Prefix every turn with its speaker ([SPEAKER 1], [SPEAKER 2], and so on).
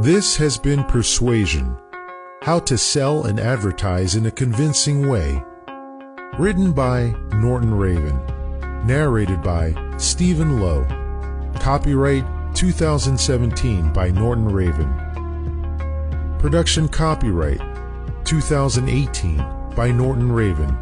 [SPEAKER 1] This has been Persuasion How to Sell and Advertise in a Convincing Way. Written by Norton Raven. Narrated by Stephen Lowe. Copyright 2017 by Norton Raven. Production copyright 2018 by Norton Raven.